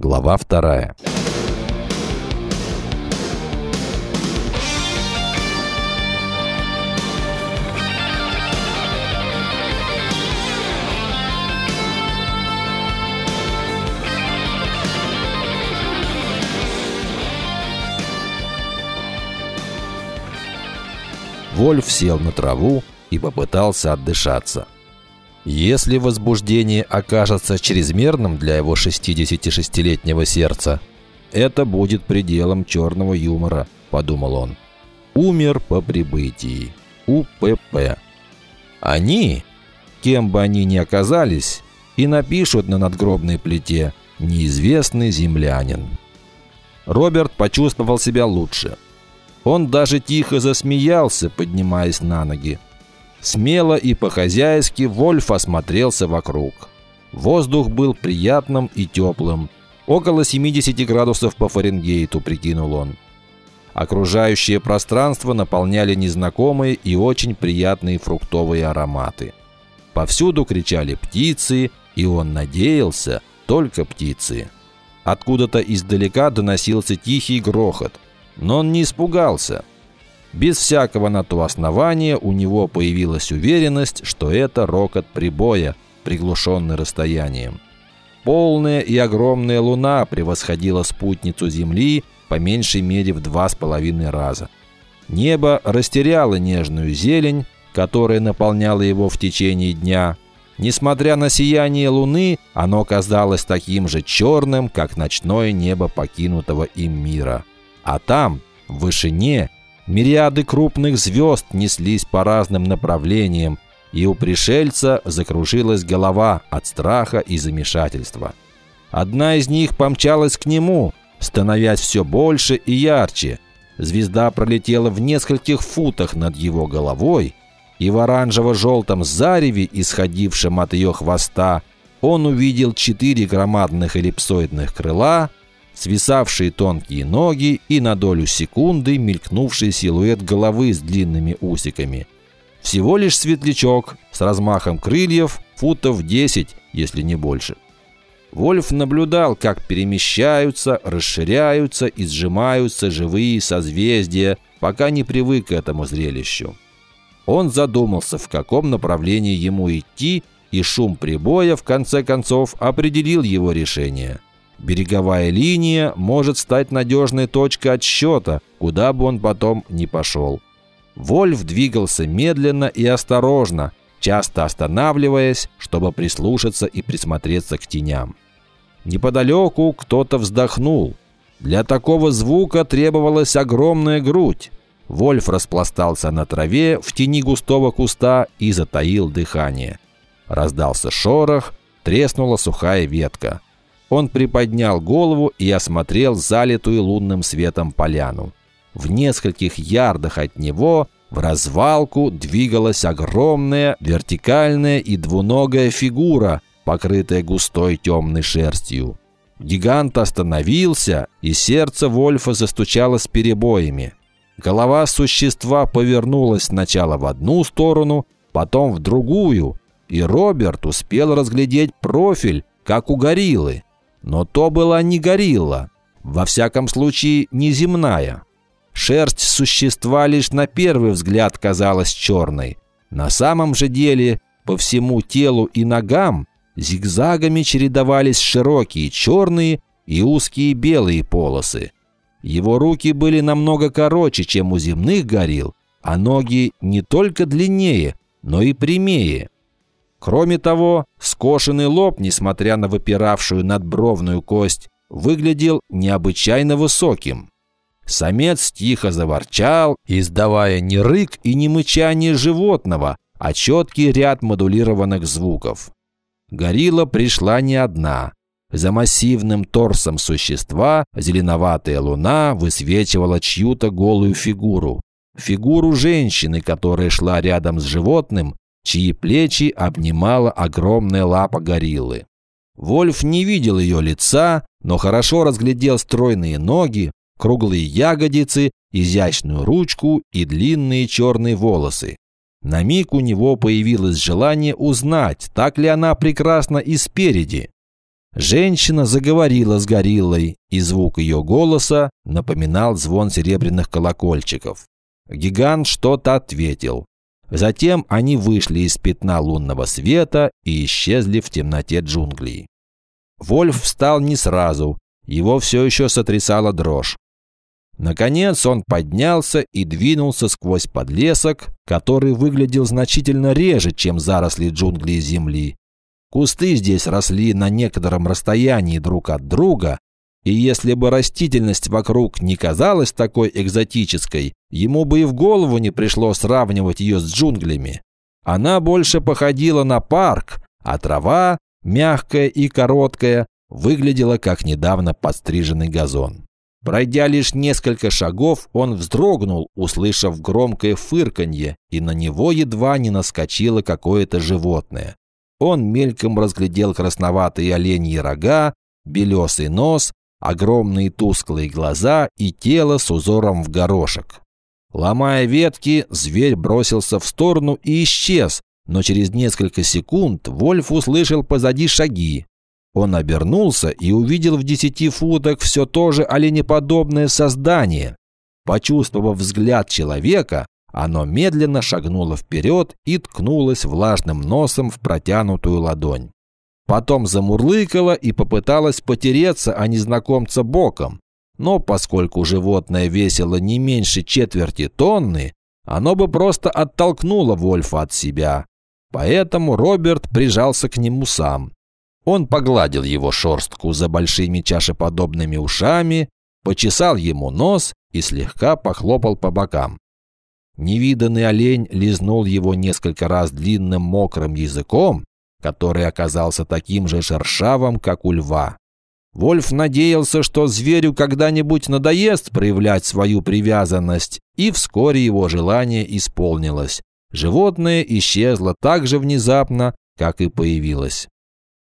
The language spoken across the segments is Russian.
Глава вторая. Вольф сел на траву и попытался отдышаться. Если возбуждение окажется чрезмерным для его 66-летнего сердца, это будет пределом черного юмора, подумал он. Умер по прибытии. УПП. Они, кем бы они ни оказались, и напишут на надгробной плите «Неизвестный землянин». Роберт почувствовал себя лучше – он даже тихо засмеялся, поднимаясь на ноги. Смело и по-хозяйски Вольф осмотрелся вокруг. Воздух был приятным и теплым. Около 70 градусов по Фаренгейту, прикинул он. Окружающее пространство наполняли незнакомые и очень приятные фруктовые ароматы. Повсюду кричали птицы, и он надеялся, только птицы. Откуда-то издалека доносился тихий грохот – но он не испугался. Без всякого на то основания у него появилась уверенность, что это рокот прибоя, приглушенный расстоянием. Полная и огромная луна превосходила спутницу Земли по меньшей мере в два с половиной раза. Небо растеряло нежную зелень, которая наполняла его в течение дня. Несмотря на сияние луны, оно казалось таким же черным, как ночное небо покинутого им мира. А там, в вышине, мириады крупных звезд неслись по разным направлениям, и у пришельца закружилась голова от страха и замешательства. Одна из них помчалась к нему, становясь все больше и ярче. Звезда пролетела в нескольких футах над его головой, и в оранжево-желтом зареве, исходившем от ее хвоста, он увидел четыре громадных эллипсоидных крыла, свисавшие тонкие ноги и на долю секунды мелькнувший силуэт головы с длинными усиками. Всего лишь светлячок с размахом крыльев футов 10, если не больше. Вольф наблюдал, как перемещаются, расширяются и сжимаются живые созвездия, пока не привык к этому зрелищу. Он задумался, в каком направлении ему идти, и шум прибоя, в конце концов, определил его решение – Береговая линия может стать надежной точкой отсчета, куда бы он потом ни пошел. Вольф двигался медленно и осторожно, часто останавливаясь, чтобы прислушаться и присмотреться к теням. Неподалеку кто-то вздохнул. Для такого звука требовалась огромная грудь. Вольф распластался на траве в тени густого куста и затаил дыхание. Раздался шорох, треснула сухая ветка. Он приподнял голову и осмотрел залитую лунным светом поляну. В нескольких ярдах от него в развалку двигалась огромная вертикальная и двуногая фигура, покрытая густой темной шерстью. Гигант остановился, и сердце Вольфа застучало с перебоями. Голова существа повернулась сначала в одну сторону, потом в другую, и Роберт успел разглядеть профиль, как у гориллы. Но то была не горилла, во всяком случае не земная. Шерсть существа лишь на первый взгляд казалась черной. На самом же деле по всему телу и ногам зигзагами чередовались широкие черные и узкие белые полосы. Его руки были намного короче, чем у земных горилл, а ноги не только длиннее, но и прямее. Кроме того, скошенный лоб, несмотря на выпиравшую надбровную кость, выглядел необычайно высоким. Самец тихо заворчал, издавая не рык и не мычание животного, а четкий ряд модулированных звуков. Горилла пришла не одна. За массивным торсом существа зеленоватая луна высвечивала чью-то голую фигуру. Фигуру женщины, которая шла рядом с животным, чьи плечи обнимала огромная лапа гориллы. Вольф не видел ее лица, но хорошо разглядел стройные ноги, круглые ягодицы, изящную ручку и длинные черные волосы. На миг у него появилось желание узнать, так ли она прекрасна и спереди. Женщина заговорила с гориллой, и звук ее голоса напоминал звон серебряных колокольчиков. Гигант что-то ответил. Затем они вышли из пятна лунного света и исчезли в темноте джунглей. Вольф встал не сразу, его все еще сотрясала дрожь. Наконец он поднялся и двинулся сквозь подлесок, который выглядел значительно реже, чем заросли джунглей земли. Кусты здесь росли на некотором расстоянии друг от друга, и если бы растительность вокруг не казалась такой экзотической, ему бы и в голову не пришло сравнивать ее с джунглями. Она больше походила на парк, а трава, мягкая и короткая, выглядела как недавно подстриженный газон. Пройдя лишь несколько шагов, он вздрогнул, услышав громкое фырканье, и на него едва не наскочило какое-то животное. Он мельком разглядел красноватые оленьи рога, белесый нос, огромные тусклые глаза и тело с узором в горошек. Ломая ветки, зверь бросился в сторону и исчез, но через несколько секунд Вольф услышал позади шаги. Он обернулся и увидел в десяти футах все то же оленеподобное создание. Почувствовав взгляд человека, оно медленно шагнуло вперед и ткнулось влажным носом в протянутую ладонь. Потом замурлыкало и попыталось потереться о незнакомца боком. Но поскольку животное весило не меньше четверти тонны, оно бы просто оттолкнуло Вольфа от себя. Поэтому Роберт прижался к нему сам. Он погладил его шорстку за большими чашеподобными ушами, почесал ему нос и слегка похлопал по бокам. Невиданный олень лизнул его несколько раз длинным мокрым языком, который оказался таким же шершавым, как у льва. Вольф надеялся, что зверю когда-нибудь надоест проявлять свою привязанность, и вскоре его желание исполнилось. Животное исчезло так же внезапно, как и появилось.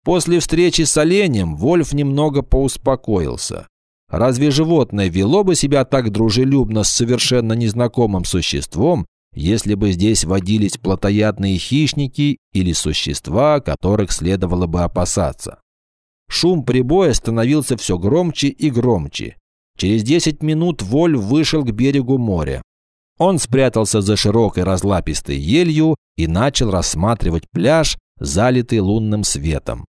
После встречи с оленем Вольф немного поуспокоился. Разве животное вело бы себя так дружелюбно с совершенно незнакомым существом, если бы здесь водились плотоядные хищники или существа, которых следовало бы опасаться. Шум прибоя становился все громче и громче. Через 10 минут Воль вышел к берегу моря. Он спрятался за широкой разлапистой елью и начал рассматривать пляж, залитый лунным светом.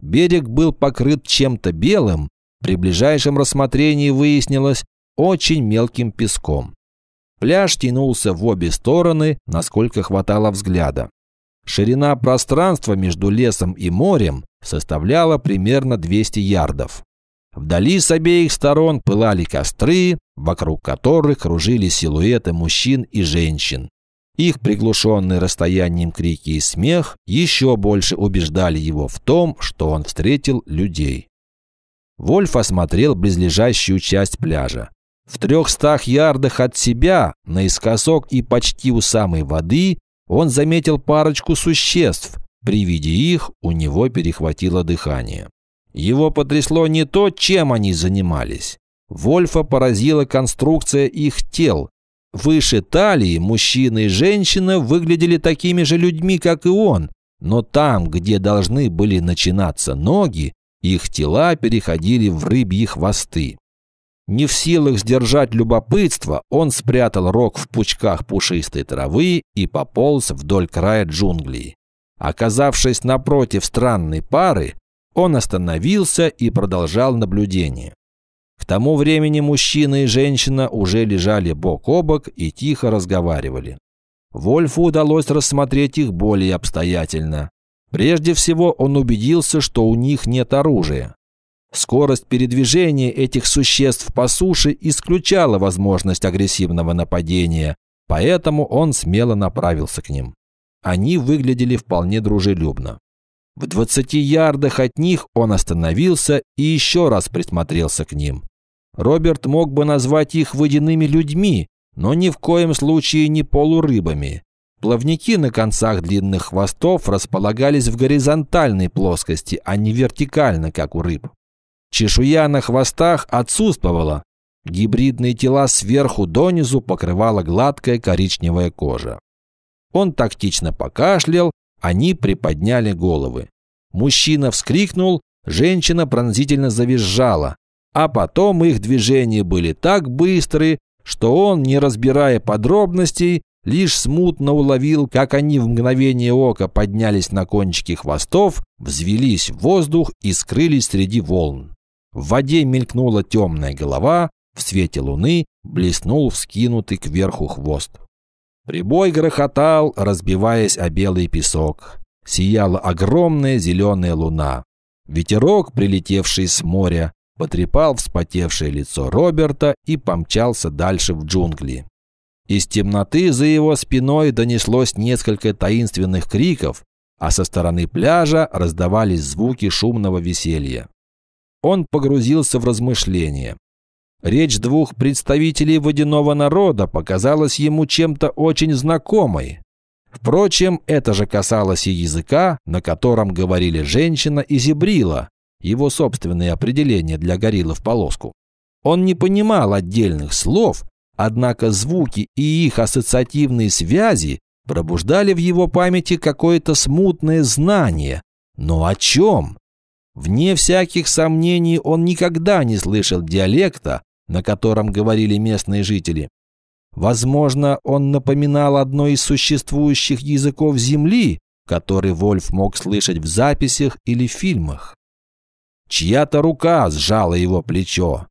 Берег был покрыт чем-то белым, при ближайшем рассмотрении выяснилось очень мелким песком. Пляж тянулся в обе стороны, насколько хватало взгляда. Ширина пространства между лесом и морем составляла примерно 200 ярдов. Вдали с обеих сторон пылали костры, вокруг которых кружили силуэты мужчин и женщин. Их приглушенные расстоянием крики и смех еще больше убеждали его в том, что он встретил людей. Вольф осмотрел близлежащую часть пляжа. В трехстах ярдах от себя, наискосок и почти у самой воды, он заметил парочку существ. При виде их у него перехватило дыхание. Его потрясло не то, чем они занимались. Вольфа поразила конструкция их тел. Выше талии мужчина и женщина выглядели такими же людьми, как и он, но там, где должны были начинаться ноги, их тела переходили в рыбьи хвосты. Не в силах сдержать любопытство, он спрятал рог в пучках пушистой травы и пополз вдоль края джунглей. Оказавшись напротив странной пары, он остановился и продолжал наблюдение. К тому времени мужчина и женщина уже лежали бок о бок и тихо разговаривали. Вольфу удалось рассмотреть их более обстоятельно. Прежде всего он убедился, что у них нет оружия. Скорость передвижения этих существ по суше исключала возможность агрессивного нападения, поэтому он смело направился к ним. Они выглядели вполне дружелюбно. В 20 ярдах от них он остановился и еще раз присмотрелся к ним. Роберт мог бы назвать их водяными людьми, но ни в коем случае не полурыбами. Плавники на концах длинных хвостов располагались в горизонтальной плоскости, а не вертикально, как у рыб. Чешуя на хвостах отсутствовала. Гибридные тела сверху донизу покрывала гладкая коричневая кожа. Он тактично покашлял, они приподняли головы. Мужчина вскрикнул, Женщина пронзительно завизжала, а потом их движения были так быстры, что он, не разбирая подробностей, лишь смутно уловил, как они в мгновение ока поднялись на кончики хвостов, взвелись в воздух и скрылись среди волн. В воде мелькнула темная голова, в свете луны блеснул вскинутый кверху хвост. Прибой грохотал, разбиваясь о белый песок. Сияла огромная зеленая луна. Ветерок, прилетевший с моря, потрепал вспотевшее лицо Роберта и помчался дальше в джунгли. Из темноты за его спиной донеслось несколько таинственных криков, а со стороны пляжа раздавались звуки шумного веселья. Он погрузился в размышления. Речь двух представителей водяного народа показалась ему чем-то очень знакомой. Впрочем, это же касалось и языка, на котором говорили женщина и зебрила, его собственное определение для гориллы в полоску. Он не понимал отдельных слов, Однако звуки и их ассоциативные связи пробуждали в его памяти какое-то смутное знание. Но о чем? Вне всяких сомнений он никогда не слышал диалекта, на котором говорили местные жители. Возможно, он напоминал одно из существующих языков Земли, который Вольф мог слышать в записях или фильмах. Чья-то рука сжала его плечо.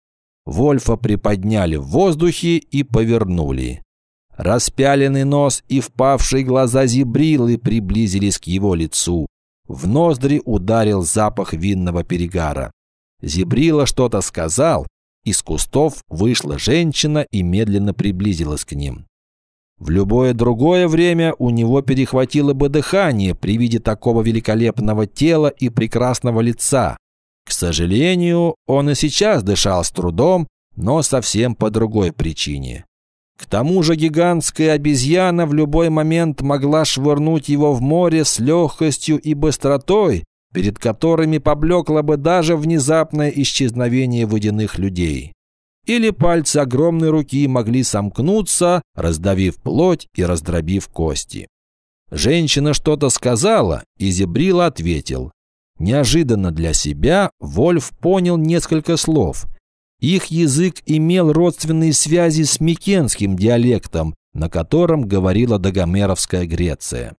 Вольфа приподняли в воздухе и повернули. Распяленный нос и впавшие глаза зибрилы приблизились к его лицу. В ноздри ударил запах винного перегара. Зибрила что-то сказал, из кустов вышла женщина и медленно приблизилась к ним. В любое другое время у него перехватило бы дыхание при виде такого великолепного тела и прекрасного лица. К сожалению, он и сейчас дышал с трудом, но совсем по другой причине. К тому же гигантская обезьяна в любой момент могла швырнуть его в море с легкостью и быстротой, перед которыми поблекло бы даже внезапное исчезновение водяных людей. Или пальцы огромной руки могли сомкнуться, раздавив плоть и раздробив кости. Женщина что-то сказала, и Зебрил ответил. Неожиданно для себя Вольф понял несколько слов. Их язык имел родственные связи с микенским диалектом, на котором говорила Дагомеровская Греция.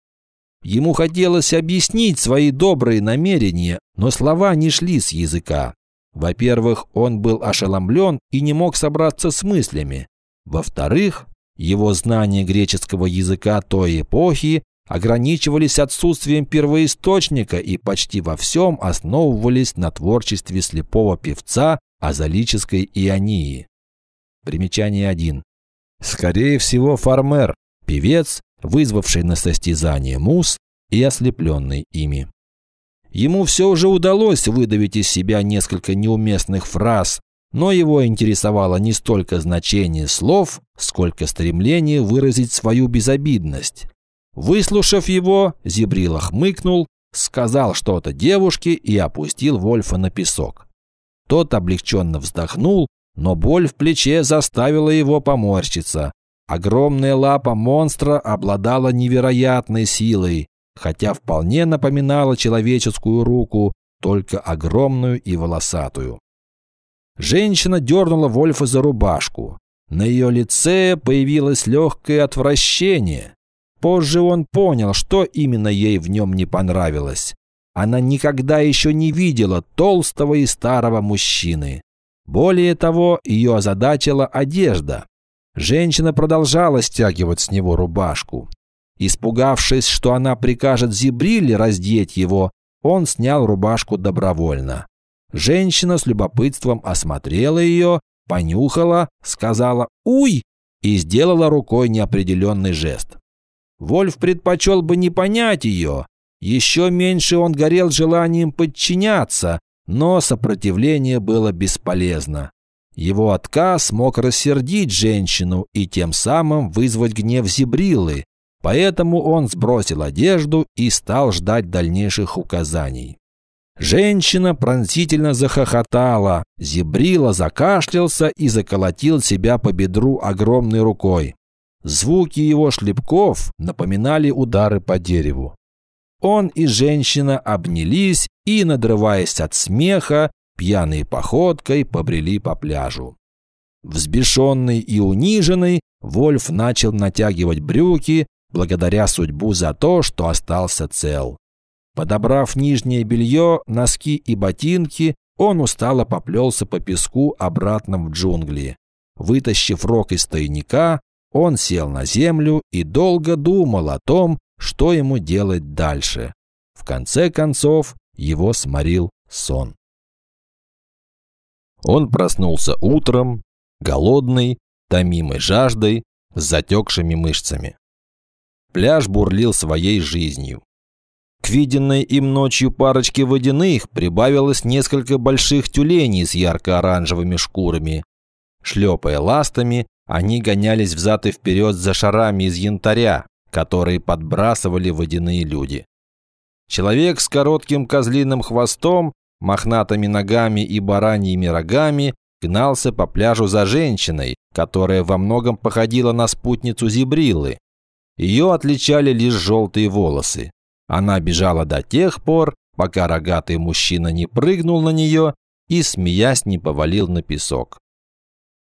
Ему хотелось объяснить свои добрые намерения, но слова не шли с языка. Во-первых, он был ошеломлен и не мог собраться с мыслями. Во-вторых, его знание греческого языка той эпохи ограничивались отсутствием первоисточника и почти во всем основывались на творчестве слепого певца азалической ионии. Примечание 1. Скорее всего, фармер, певец, вызвавший на состязание мус и ослепленный ими. Ему все уже удалось выдавить из себя несколько неуместных фраз, но его интересовало не столько значение слов, сколько стремление выразить свою безобидность. Выслушав его, Зибрила хмыкнул, сказал что-то девушке и опустил Вольфа на песок. Тот облегченно вздохнул, но боль в плече заставила его поморщиться. Огромная лапа монстра обладала невероятной силой, хотя вполне напоминала человеческую руку, только огромную и волосатую. Женщина дернула Вольфа за рубашку. На ее лице появилось легкое отвращение. Позже он понял, что именно ей в нем не понравилось. Она никогда еще не видела толстого и старого мужчины. Более того, ее озадачила одежда. Женщина продолжала стягивать с него рубашку. Испугавшись, что она прикажет Зибриле раздеть его, он снял рубашку добровольно. Женщина с любопытством осмотрела ее, понюхала, сказала «Уй!» и сделала рукой неопределенный жест. Вольф предпочел бы не понять ее. Еще меньше он горел желанием подчиняться, но сопротивление было бесполезно. Его отказ мог рассердить женщину и тем самым вызвать гнев Зибрилы, поэтому он сбросил одежду и стал ждать дальнейших указаний. Женщина пронзительно захохотала, Зибрила закашлялся и заколотил себя по бедру огромной рукой. Звуки его шлепков напоминали удары по дереву. Он и женщина обнялись и, надрываясь от смеха, пьяной походкой побрели по пляжу. Взбешенный и униженный, Вольф начал натягивать брюки, благодаря судьбу за то, что остался цел. Подобрав нижнее белье, носки и ботинки, он устало поплелся по песку обратно в джунгли. Вытащив рог из тайника, он сел на землю и долго думал о том, что ему делать дальше. В конце концов, его сморил сон. Он проснулся утром, голодный, томимый жаждой, с затекшими мышцами. Пляж бурлил своей жизнью. К виденной им ночью парочке водяных прибавилось несколько больших тюленей с ярко-оранжевыми шкурами. Шлепая ластами, они гонялись взад и вперед за шарами из янтаря, которые подбрасывали водяные люди. Человек с коротким козлиным хвостом, мохнатыми ногами и бараньими рогами гнался по пляжу за женщиной, которая во многом походила на спутницу Зибрилы. Ее отличали лишь желтые волосы. Она бежала до тех пор, пока рогатый мужчина не прыгнул на нее и, смеясь, не повалил на песок.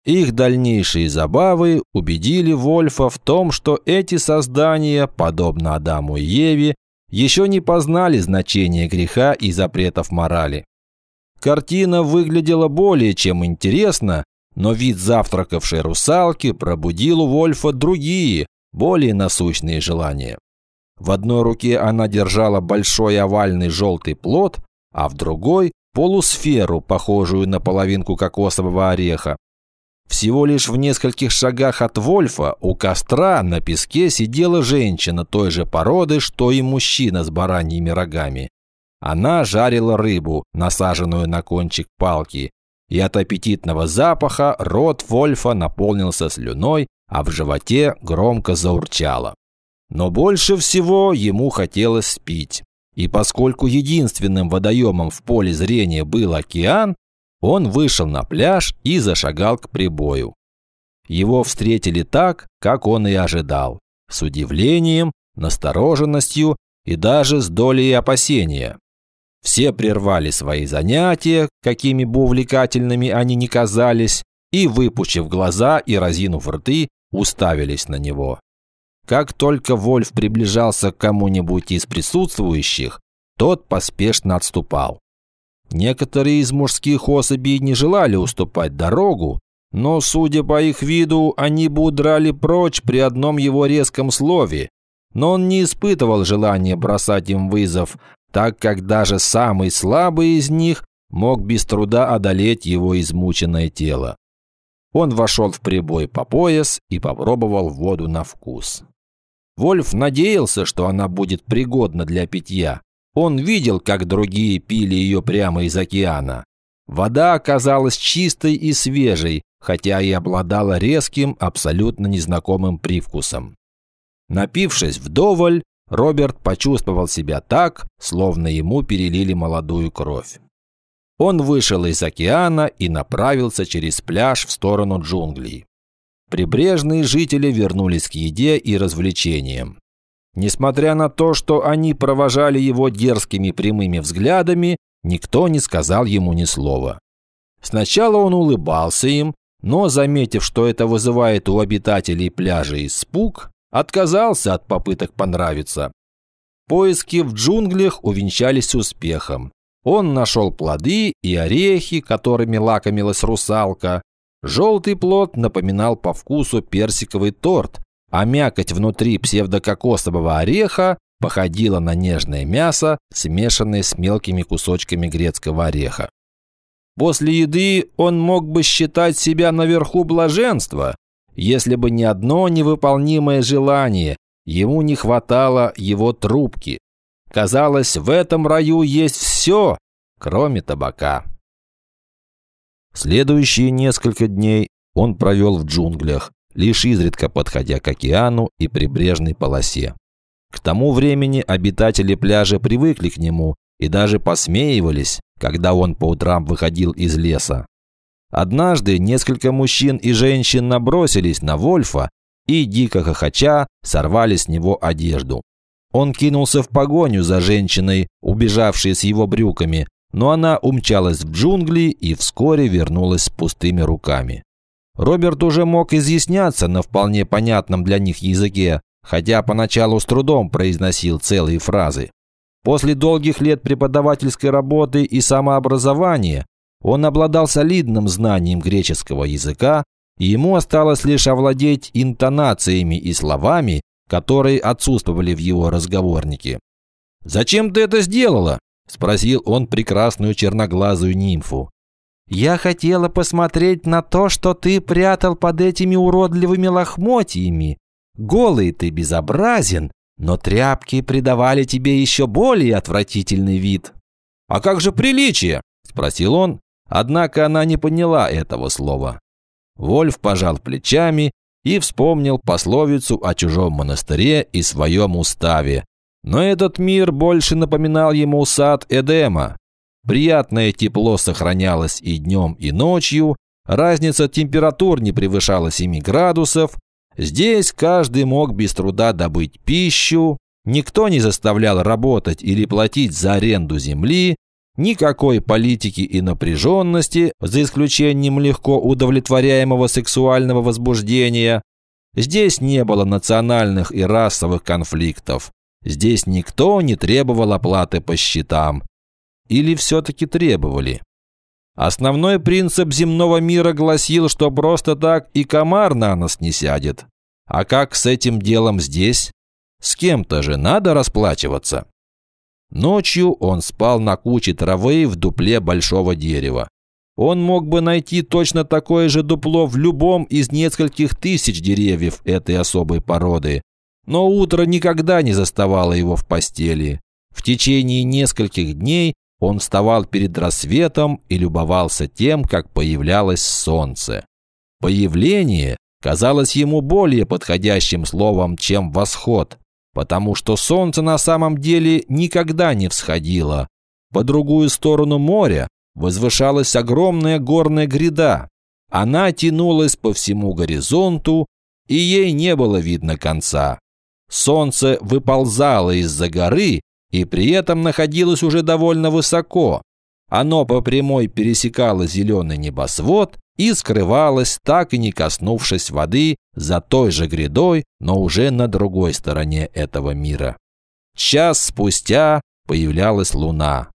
Их дальнейшие забавы убедили Вольфа в том, что эти создания, подобно Адаму и Еве, еще не познали значения греха и запретов морали. Картина выглядела более чем интересно, но вид завтракавшей русалки пробудил у Вольфа другие, более насущные желания. В одной руке она держала большой овальный желтый плод, а в другой – полусферу, похожую на половинку кокосового ореха. Всего лишь в нескольких шагах от Вольфа у костра на песке сидела женщина той же породы, что и мужчина с бараньими рогами. Она жарила рыбу, насаженную на кончик палки, и от аппетитного запаха рот Вольфа наполнился слюной, а в животе громко заурчало. Но больше всего ему хотелось пить. И поскольку единственным водоемом в поле зрения был океан, он вышел на пляж и зашагал к прибою. Его встретили так, как он и ожидал, с удивлением, настороженностью и даже с долей опасения. Все прервали свои занятия, какими бы увлекательными они ни казались, и, выпучив глаза и разинув рты, уставились на него. Как только Вольф приближался к кому-нибудь из присутствующих, тот поспешно отступал. Некоторые из мужских особей не желали уступать дорогу, но, судя по их виду, они бы удрали прочь при одном его резком слове. Но он не испытывал желания бросать им вызов, так как даже самый слабый из них мог без труда одолеть его измученное тело. Он вошел в прибой по пояс и попробовал воду на вкус. Вольф надеялся, что она будет пригодна для питья, он видел, как другие пили ее прямо из океана. Вода оказалась чистой и свежей, хотя и обладала резким, абсолютно незнакомым привкусом. Напившись вдоволь, Роберт почувствовал себя так, словно ему перелили молодую кровь. Он вышел из океана и направился через пляж в сторону джунглей. Прибрежные жители вернулись к еде и развлечениям. Несмотря на то, что они провожали его дерзкими прямыми взглядами, никто не сказал ему ни слова. Сначала он улыбался им, но, заметив, что это вызывает у обитателей пляжа испуг, отказался от попыток понравиться. Поиски в джунглях увенчались успехом. Он нашел плоды и орехи, которыми лакомилась русалка. Желтый плод напоминал по вкусу персиковый торт, а мякоть внутри псевдококосового ореха походила на нежное мясо, смешанное с мелкими кусочками грецкого ореха. После еды он мог бы считать себя наверху блаженства, если бы не одно невыполнимое желание, ему не хватало его трубки. Казалось, в этом раю есть все, кроме табака. Следующие несколько дней он провел в джунглях, лишь изредка подходя к океану и прибрежной полосе. К тому времени обитатели пляжа привыкли к нему и даже посмеивались, когда он по утрам выходил из леса. Однажды несколько мужчин и женщин набросились на Вольфа и, дико хохоча, сорвали с него одежду. Он кинулся в погоню за женщиной, убежавшей с его брюками, но она умчалась в джунгли и вскоре вернулась с пустыми руками. Роберт уже мог изъясняться на вполне понятном для них языке, хотя поначалу с трудом произносил целые фразы. После долгих лет преподавательской работы и самообразования он обладал солидным знанием греческого языка, и ему осталось лишь овладеть интонациями и словами, которые отсутствовали в его разговорнике. «Зачем ты это сделала?» – спросил он прекрасную черноглазую нимфу. «Я хотела посмотреть на то, что ты прятал под этими уродливыми лохмотьями. Голый ты безобразен, но тряпки придавали тебе еще более отвратительный вид». «А как же приличие?» – спросил он, однако она не поняла этого слова. Вольф пожал плечами и вспомнил пословицу о чужом монастыре и своем уставе. Но этот мир больше напоминал ему сад Эдема. Приятное тепло сохранялось и днем, и ночью, разница температур не превышала 7 градусов, здесь каждый мог без труда добыть пищу, никто не заставлял работать или платить за аренду земли, Никакой политики и напряженности, за исключением легко удовлетворяемого сексуального возбуждения. Здесь не было национальных и расовых конфликтов. Здесь никто не требовал оплаты по счетам. Или все-таки требовали? Основной принцип земного мира гласил, что просто так и комар на нас не сядет. А как с этим делом здесь? С кем-то же надо расплачиваться. Ночью он спал на куче травы в дупле большого дерева. Он мог бы найти точно такое же дупло в любом из нескольких тысяч деревьев этой особой породы. Но утро никогда не заставало его в постели. В течение нескольких дней он вставал перед рассветом и любовался тем, как появлялось солнце. Появление казалось ему более подходящим словом, чем восход потому что солнце на самом деле никогда не всходило. По другую сторону моря возвышалась огромная горная гряда. Она тянулась по всему горизонту, и ей не было видно конца. Солнце выползало из-за горы и при этом находилось уже довольно высоко. Оно по прямой пересекало зеленый небосвод и скрывалась, так и не коснувшись воды, за той же грядой, но уже на другой стороне этого мира. Час спустя появлялась луна.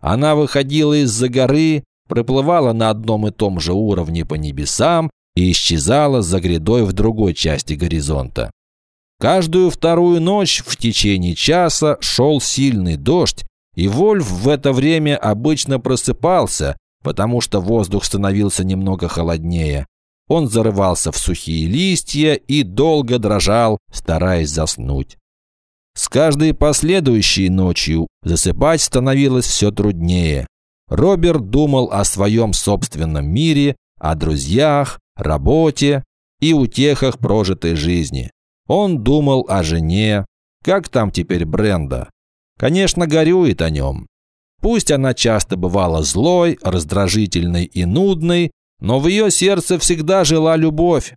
Она выходила из-за горы, проплывала на одном и том же уровне по небесам и исчезала за грядой в другой части горизонта. Каждую вторую ночь в течение часа шел сильный дождь, и Вольф в это время обычно просыпался, потому что воздух становился немного холоднее. Он зарывался в сухие листья и долго дрожал, стараясь заснуть. С каждой последующей ночью засыпать становилось все труднее. Роберт думал о своем собственном мире, о друзьях, работе и утехах прожитой жизни. Он думал о жене. Как там теперь Бренда? Конечно, горюет о нем. Пусть она часто бывала злой, раздражительной и нудной, но в ее сердце всегда жила любовь.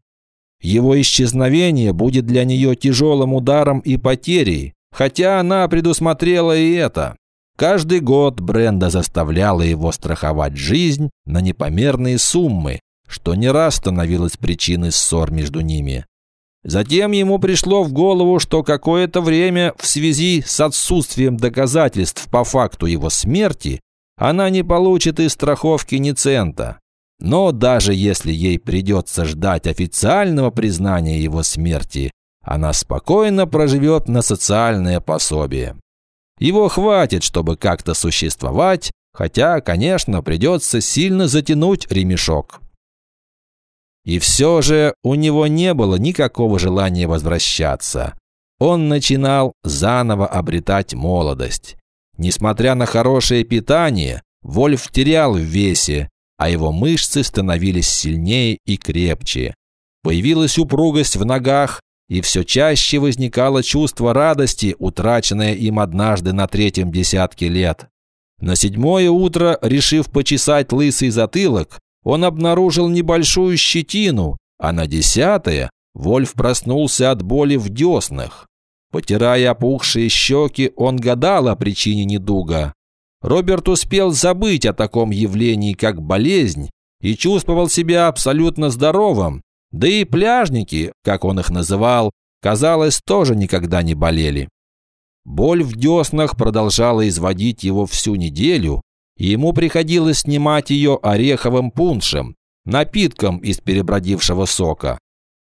Его исчезновение будет для нее тяжелым ударом и потерей, хотя она предусмотрела и это. Каждый год Бренда заставляла его страховать жизнь на непомерные суммы, что не раз становилось причиной ссор между ними. Затем ему пришло в голову, что какое-то время в связи с отсутствием доказательств по факту его смерти она не получит из страховки ни цента. Но даже если ей придется ждать официального признания его смерти, она спокойно проживет на социальное пособие. Его хватит, чтобы как-то существовать, хотя, конечно, придется сильно затянуть ремешок. И все же у него не было никакого желания возвращаться. Он начинал заново обретать молодость. Несмотря на хорошее питание, Вольф терял в весе, а его мышцы становились сильнее и крепче. Появилась упругость в ногах, и все чаще возникало чувство радости, утраченное им однажды на третьем десятке лет. На седьмое утро, решив почесать лысый затылок, он обнаружил небольшую щетину, а на десятое Вольф проснулся от боли в деснах. Потирая опухшие щеки, он гадал о причине недуга. Роберт успел забыть о таком явлении, как болезнь, и чувствовал себя абсолютно здоровым. Да и пляжники, как он их называл, казалось, тоже никогда не болели. Боль в деснах продолжала изводить его всю неделю, ему приходилось снимать ее ореховым пуншем, напитком из перебродившего сока.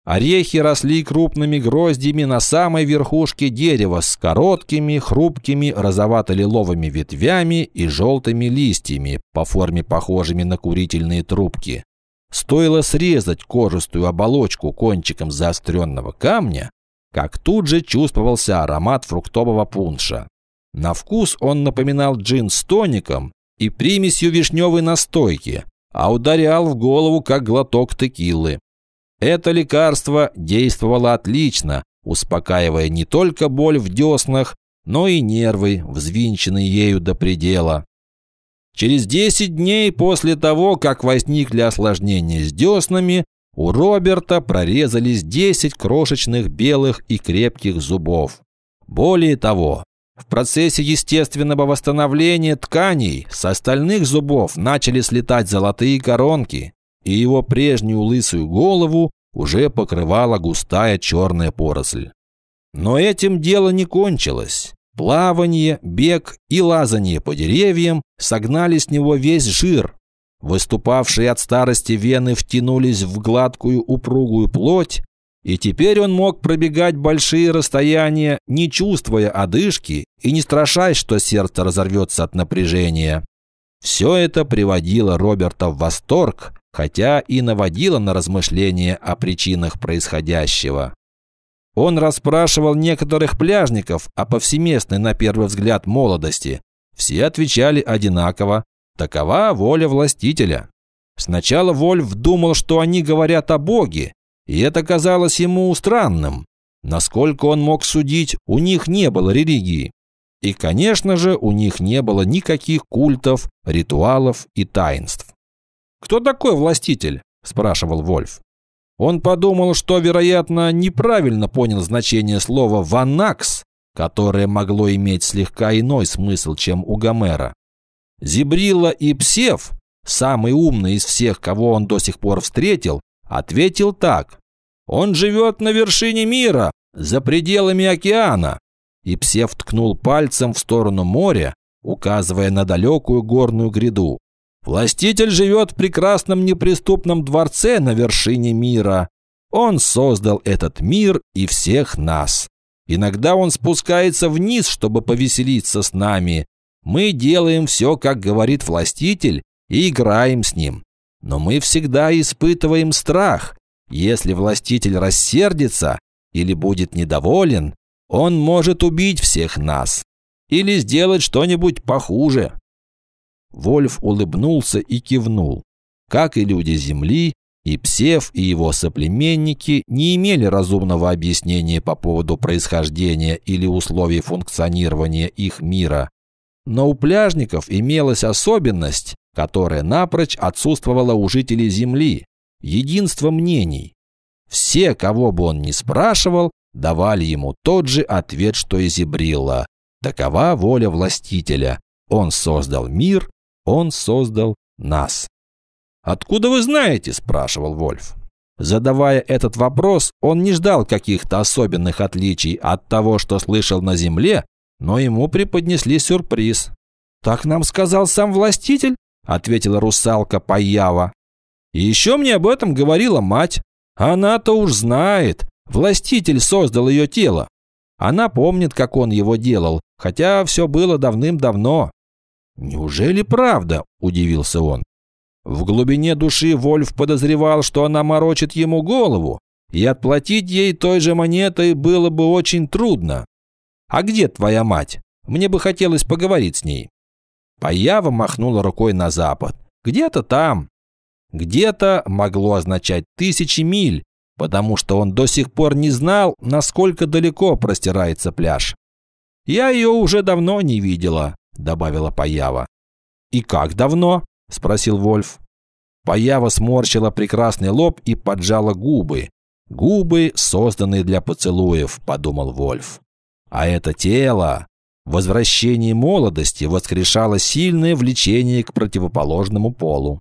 Орехи росли крупными гроздями на самой верхушке дерева с короткими, хрупкими, розовато-лиловыми ветвями и желтыми листьями, по форме похожими на курительные трубки. Стоило срезать кожистую оболочку кончиком заостренного камня, как тут же чувствовался аромат фруктового пунша. На вкус он напоминал джин с тоником и примесью вишневой настойки, а ударял в голову, как глоток текилы. Это лекарство действовало отлично, успокаивая не только боль в деснах, но и нервы, взвинченные ею до предела. Через 10 дней после того, как возникли осложнения с деснами, у Роберта прорезались 10 крошечных белых и крепких зубов. Более того, в процессе естественного восстановления тканей с остальных зубов начали слетать золотые коронки, и его прежнюю лысую голову уже покрывала густая черная поросль. Но этим дело не кончилось. Плавание, бег и лазание по деревьям согнали с него весь жир. Выступавшие от старости вены втянулись в гладкую упругую плоть, и теперь он мог пробегать большие расстояния, не чувствуя одышки и не страшась, что сердце разорвется от напряжения. Все это приводило Роберта в восторг, хотя и наводило на размышления о причинах происходящего. Он расспрашивал некоторых пляжников о повсеместной на первый взгляд молодости. Все отвечали одинаково. Такова воля властителя. Сначала Вольф думал, что они говорят о Боге, и это казалось ему странным. Насколько он мог судить, у них не было религии. И, конечно же, у них не было никаких культов, ритуалов и таинств. «Кто такой властитель?» – спрашивал Вольф. Он подумал, что, вероятно, неправильно понял значение слова «ванакс», которое могло иметь слегка иной смысл, чем у Гомера. Зибрила и Псев, самый умный из всех, кого он до сих пор встретил, ответил так. «Он живет на вершине мира, за пределами океана». И Псев ткнул пальцем в сторону моря, указывая на далекую горную гряду. Властитель живет в прекрасном неприступном дворце на вершине мира. Он создал этот мир и всех нас. Иногда он спускается вниз, чтобы повеселиться с нами. Мы делаем все, как говорит властитель, и играем с ним. Но мы всегда испытываем страх. Если властитель рассердится или будет недоволен, он может убить всех нас. Или сделать что-нибудь похуже. Вольф улыбнулся и кивнул. Как и люди Земли, и Псев, и его соплеменники не имели разумного объяснения по поводу происхождения или условий функционирования их мира. Но у пляжников имелась особенность, которая напрочь отсутствовала у жителей Земли – единство мнений. Все, кого бы он ни спрашивал, давали ему тот же ответ, что и Зебрилла. Такова воля властителя. Он создал мир, он создал нас. «Откуда вы знаете?» – спрашивал Вольф. Задавая этот вопрос, он не ждал каких-то особенных отличий от того, что слышал на земле, но ему преподнесли сюрприз. «Так нам сказал сам властитель?» – ответила русалка Паява. «И еще мне об этом говорила мать. Она-то уж знает. Властитель создал ее тело. Она помнит, как он его делал, хотя все было давным-давно. «Неужели правда?» – удивился он. В глубине души Вольф подозревал, что она морочит ему голову, и отплатить ей той же монетой было бы очень трудно. «А где твоя мать? Мне бы хотелось поговорить с ней». Паява махнула рукой на запад. «Где-то там». «Где-то» могло означать тысячи миль, потому что он до сих пор не знал, насколько далеко простирается пляж. «Я ее уже давно не видела добавила Паява. «И как давно?» – спросил Вольф. Паява сморщила прекрасный лоб и поджала губы. «Губы, созданные для поцелуев», – подумал Вольф. А это тело, возвращение молодости воскрешало сильное влечение к противоположному полу.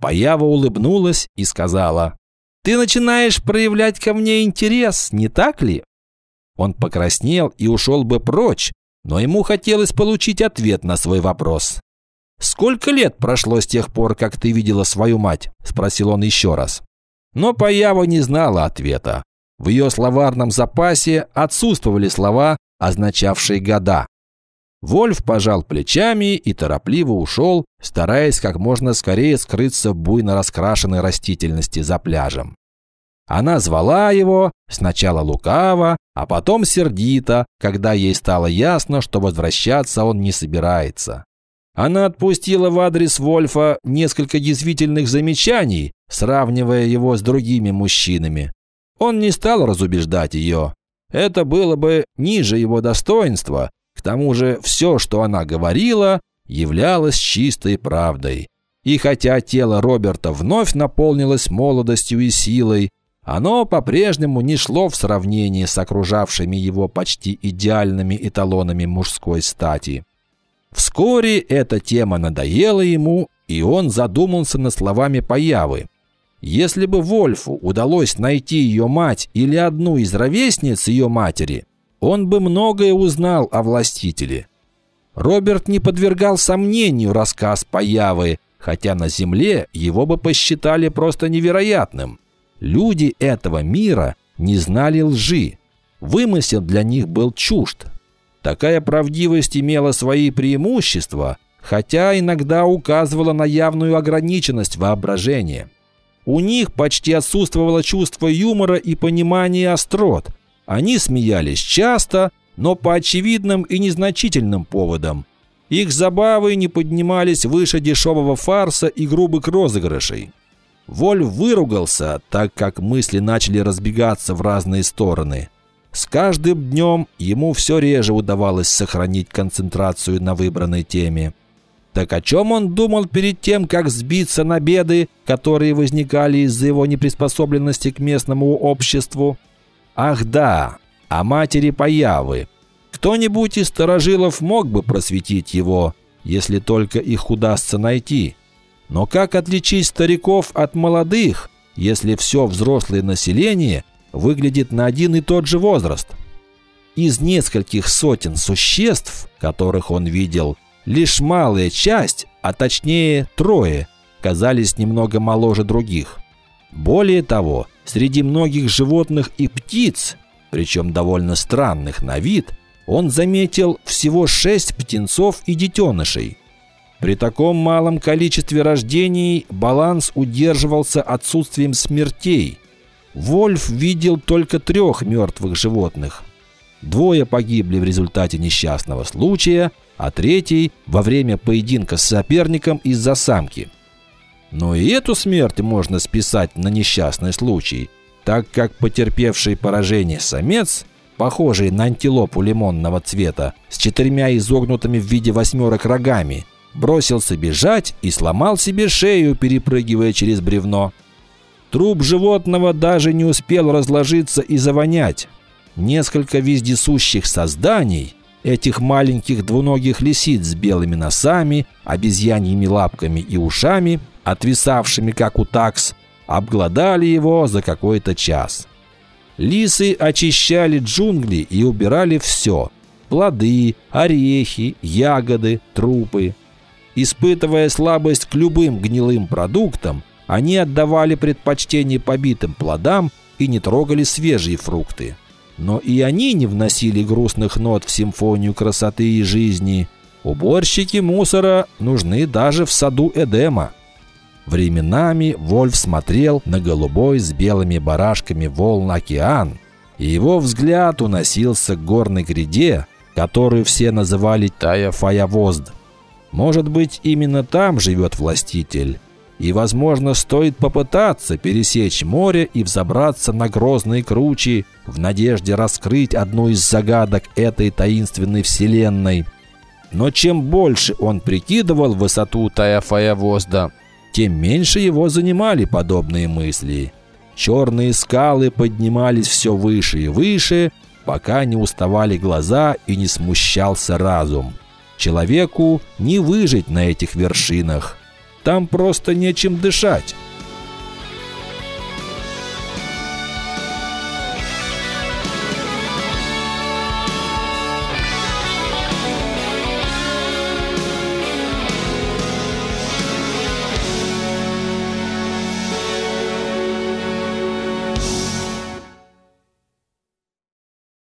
Паява улыбнулась и сказала, «Ты начинаешь проявлять ко мне интерес, не так ли?» Он покраснел и ушел бы прочь, но ему хотелось получить ответ на свой вопрос. «Сколько лет прошло с тех пор, как ты видела свою мать?» – спросил он еще раз. Но Паява не знала ответа. В ее словарном запасе отсутствовали слова, означавшие года. Вольф пожал плечами и торопливо ушел, стараясь как можно скорее скрыться в буйно раскрашенной растительности за пляжем. Она звала его, сначала лукаво, а потом сердито, когда ей стало ясно, что возвращаться он не собирается. Она отпустила в адрес Вольфа несколько язвительных замечаний, сравнивая его с другими мужчинами. Он не стал разубеждать ее. Это было бы ниже его достоинства. К тому же все, что она говорила, являлось чистой правдой. И хотя тело Роберта вновь наполнилось молодостью и силой, оно по-прежнему не шло в сравнении с окружавшими его почти идеальными эталонами мужской стати. Вскоре эта тема надоела ему, и он задумался над словами Появы. Если бы Вольфу удалось найти ее мать или одну из ровесниц ее матери, он бы многое узнал о властителе. Роберт не подвергал сомнению рассказ Появы, хотя на земле его бы посчитали просто невероятным. Люди этого мира не знали лжи. Вымысел для них был чужд. Такая правдивость имела свои преимущества, хотя иногда указывала на явную ограниченность воображения. У них почти отсутствовало чувство юмора и понимание острот. Они смеялись часто, но по очевидным и незначительным поводам. Их забавы не поднимались выше дешевого фарса и грубых розыгрышей. Воль выругался, так как мысли начали разбегаться в разные стороны. С каждым днем ему все реже удавалось сохранить концентрацию на выбранной теме. Так о чем он думал перед тем, как сбиться на беды, которые возникали из-за его неприспособленности к местному обществу? Ах да, о матери Появы. Кто-нибудь из старожилов мог бы просветить его, если только их удастся найти. Но как отличить стариков от молодых, если все взрослое население выглядит на один и тот же возраст? Из нескольких сотен существ, которых он видел, лишь малая часть, а точнее трое, казались немного моложе других. Более того, среди многих животных и птиц, причем довольно странных на вид, он заметил всего шесть птенцов и детенышей. При таком малом количестве рождений баланс удерживался отсутствием смертей. Вольф видел только трех мертвых животных. Двое погибли в результате несчастного случая, а третий – во время поединка с соперником из-за самки. Но и эту смерть можно списать на несчастный случай, так как потерпевший поражение самец, похожий на антилопу лимонного цвета, с четырьмя изогнутыми в виде восьмерок рогами – бросился бежать и сломал себе шею, перепрыгивая через бревно. Труп животного даже не успел разложиться и завонять. Несколько вездесущих созданий, этих маленьких двуногих лисиц с белыми носами, обезьяньими лапками и ушами, отвисавшими как у такс, обглодали его за какой-то час. Лисы очищали джунгли и убирали все – плоды, орехи, ягоды, трупы. Испытывая слабость к любым гнилым продуктам, они отдавали предпочтение побитым плодам и не трогали свежие фрукты. Но и они не вносили грустных нот в симфонию красоты и жизни. Уборщики мусора нужны даже в саду Эдема. Временами Вольф смотрел на голубой с белыми барашками волн океан, и его взгляд уносился к горной гряде, которую все называли Тая Фаявозд. Может быть, именно там живет властитель. И, возможно, стоит попытаться пересечь море и взобраться на грозные кручи в надежде раскрыть одну из загадок этой таинственной вселенной. Но чем больше он прикидывал высоту Таяфаявозда, тем меньше его занимали подобные мысли. Черные скалы поднимались все выше и выше, пока не уставали глаза и не смущался разум. Человеку не выжить на этих вершинах. Там просто нечем дышать.